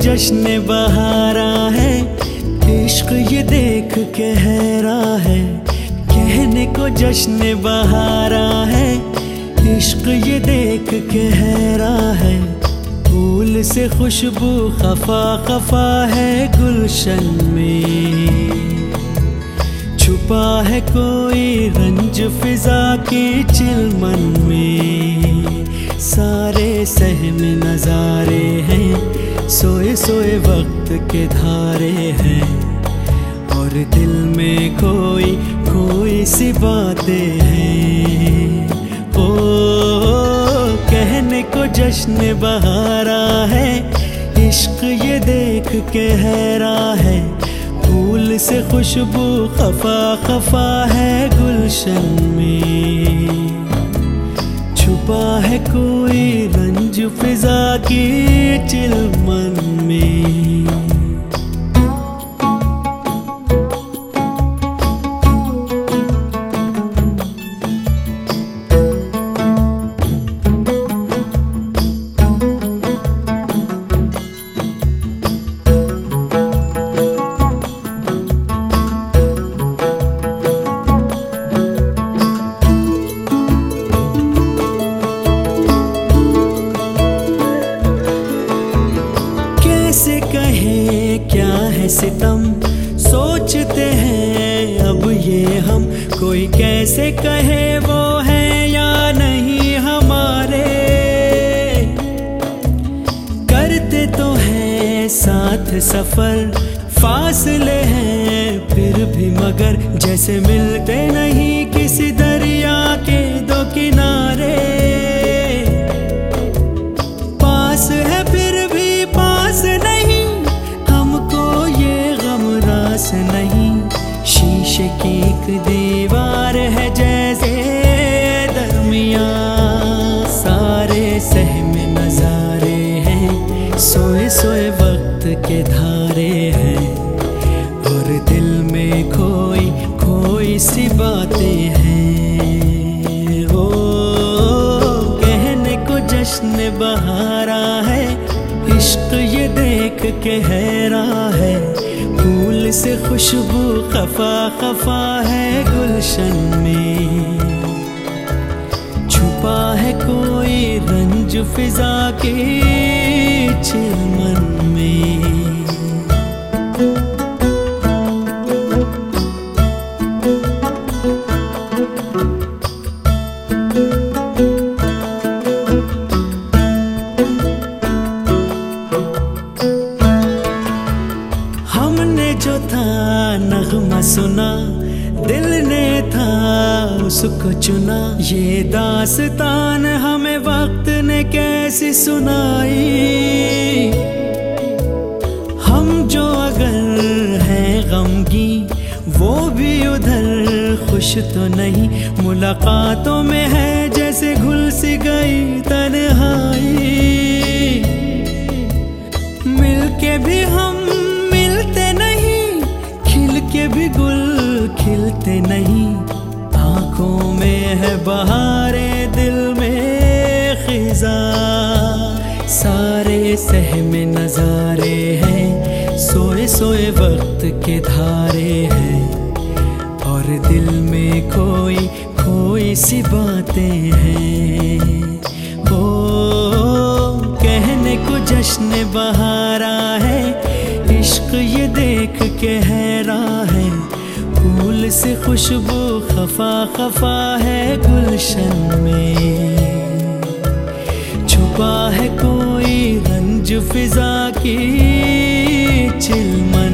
जश्न बहारा है। इश्क ये देख के हैरा है। कहने को जश्न बहारा है। इश्क ये देख के हैरा है। फूल से खुशबू खफा खफा है गुलशन में। छुपा है कोई रंज फिजा के चिलमन में। सारे सहम नजारे हैं सोए सोए वक्त के धारे हैं। और दिल में कोई कोई सी बातें हैं। ओ, कहने को जश्न बहारा है। इश्क ये देख के हैरा है। फूल से खुशबू खफा खफा है गुलशन में। छुपा है कोई रंज फिजा की चिलमन में सोचते हैं, अब ये हम कोई कैसे कहे वो है या नहीं हमारे। करते तो हैं, साथ सफ़र फासले हैं, फिर भी मगर जैसे मिलते नहीं किसी दरिया रास नहीं, शीशे की एक दीवार है जैसे दरमिया सारे सहम नजारे हैं, सोए सोए वक्त के धारे हैं। और दिल में कोई कोई सी बातें हैं। ओ, कहने को जश्न बहारा है, इश्क ये देख के हैरा है। से खुशबू खफा खफा है गुलशन में। छुपा है कोई रंज फिजा के चिलमन में। हमने जो था नगमा सुना, दिल ने था उसको चुना। ये दास्तान हमें वक्त ने कैसी सुनाई? हम जो अगर हैं गमगी, वो भी उधर खुश तो नहीं। मुलाकातों में है जैसे घुल सी गई तन्हाई। मिलके भी हम बहारे दिल में खिजा। सारे सहम नजारे हैं, सोए सोए वक्त के धारे हैं। और दिल में कोई कोई सी बातें हैं। ओ, कहने को जश्न बहारा है, इश्क ये देख के है। से खुशबू खफा खफा है गुलशन में। छुपा है कोई रंज फिजा की चिलमन